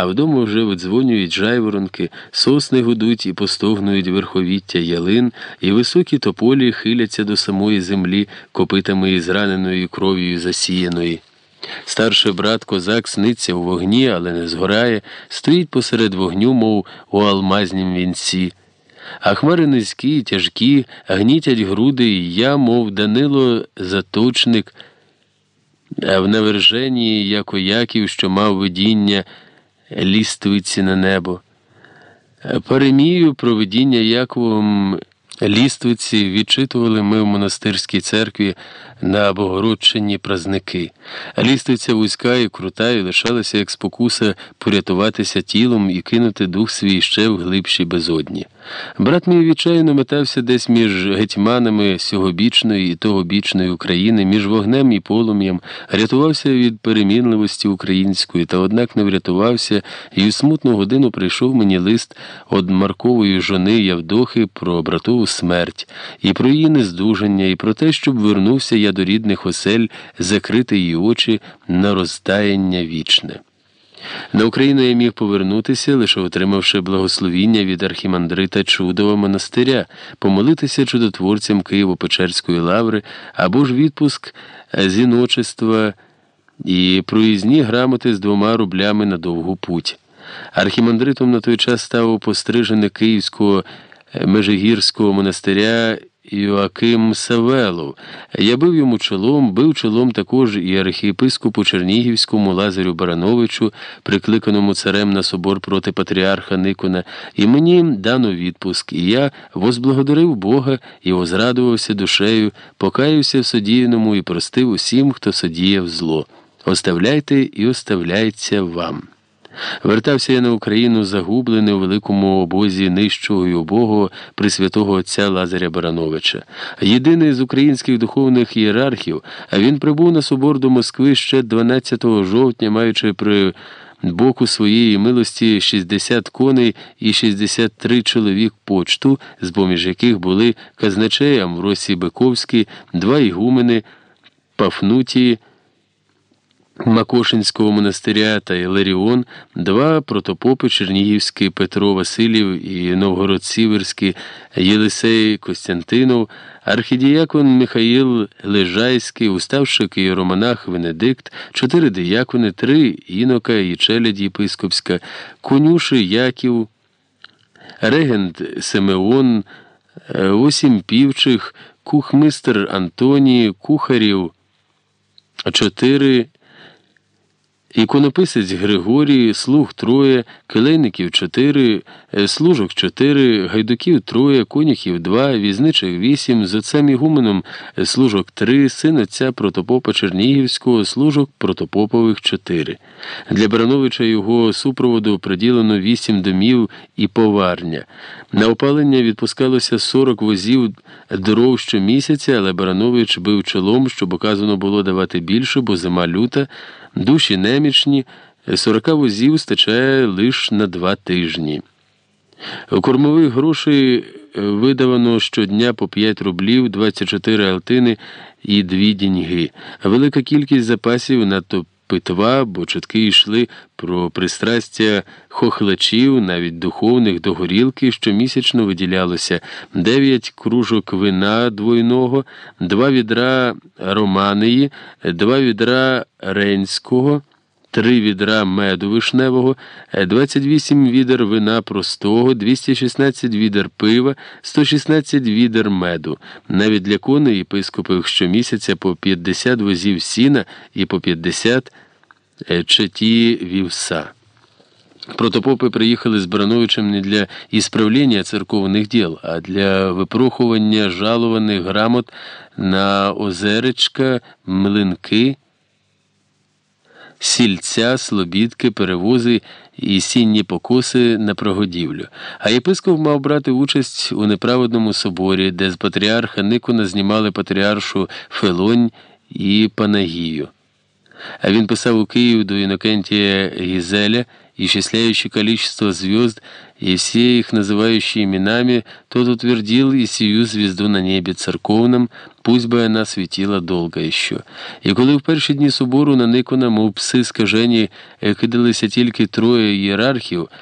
а вдома вже видзвонюють жайворонки, сосни гудуть і постогнують верховіття ялин, і високі тополі хиляться до самої землі копитами із раненою кров'ю засіяної. Старший брат козак сниться у вогні, але не згорає, стоїть посеред вогню, мов у алмазнім вінці. А хмари низькі, тяжкі, гнітять груди, і я, мов Данило Заточник, а в наверженні, як Яків, що мав видіння ліствиці на небо. Паремію проведіння Яковом ліствиці відчитували ми в монастирській церкві на Богородчині празники. Ліствиця вузька і крута, і лишалася як спокуса порятуватися тілом і кинути дух свій ще в глибші безодні. Брат мій відчайно метався десь між гетьманами сьогобічної і тогобічної України, між вогнем і полум'ям, рятувався від перемінливості української, та однак не врятувався, і у смутну годину прийшов мені лист од Маркової жони Явдохи про братову смерть, і про її нездужання, і про те, щоб вернувся я до рідних осель, закрити її очі на роздаяння вічне. На Україну я міг повернутися, лише отримавши благословіння від архімандрита Чудова монастиря, помолитися чудотворцям Києво-Печерської лаври або ж відпуск зіночества і проїзні грамоти з двома рублями на довгу путь. Архімандритом на той час став пострижений Київського Межигірського монастиря Йоаким Савелов. Я бив йому чолом, бив чолом також і архієпископу Чернігівському Лазарю Барановичу, прикликаному царем на собор проти патріарха Никона, і мені дано відпуск, і я возблагодарив Бога і возрадувався душею, покаюся в содіяному і простив усім, хто содіяв зло. Оставляйте і оставляється вам. Вертався я на Україну загублений у великому обозі нижчого й убогого присвятого отця Лазаря Барановича. Єдиний з українських духовних ієрархів, він прибув на собор до Москви ще 12 жовтня, маючи при боку своєї милості 60 коней і 63 чоловік почту, з поміж яких були казначей Амвросій Биковський, два ігумени Пафнутії. Макошинського монастиря та Іларіон, два протопопи Чернігівський Петро Василів і Новгород-Сіверський Єлисей Костянтинов, архідіякон Михаїл Лежайський, уставшик і романах Венедикт, чотири диякони, три інока і челядь єпископська, конюши Яків, регент Симеон, осім півчих, кухмистер Антоній, кухарів, чотири. Іконописець Григорій, слуг троє, келейників чотири, е, служок чотири, гайдуків троє, коніхів два, візничих вісім, з отцем Ігуменом е, служок три, син отця протопопа Чернігівського, служок протопопових чотири. Для Барановича його супроводу приділено вісім домів і поварня. На опалення відпускалося сорок возів дров щомісяця, але Баранович бив чолом, щоб оказано було давати більше, бо зима люта. Душі немічні, сорока возів стачає лише на два тижні. Кормових грошей видавано щодня по 5 рублів, 24 алтини і 2 діньги. Велика кількість запасів надто питва, бо чутки йшли про пристрастя хохлачів, навіть духовних до горілки, щомісячно виділялося дев'ять кружок вина двойного, два відра романії, два відра ренського. Три відра меду вишневого, 28 відер вина простого, 216 відер пива, 116 відер меду. Навіть для коней єпископів щомісяця по 50 возів сіна і по 50 четі вівса. Протопопи приїхали з Барановичем не для ісправлення церковних діл, а для випрохування жалованих грамот на озеречка, млинки сільця, слобідки, перевози і сінні покоси на прогодівлю. А єпископ мав брати участь у неправедному соборі, де з патріарха Никона знімали патріаршу Фелонь і Панагію. А він писав у Київ до Інокентія Гізеля исчисляющий количество звезд и все их называющие именами, тот утвердил и сию звезду на небе церковном, пусть би вона светила долго еще. І коли в перші дні собору на Никона, мов пси скажені, кидалися тільки троє ієрархів,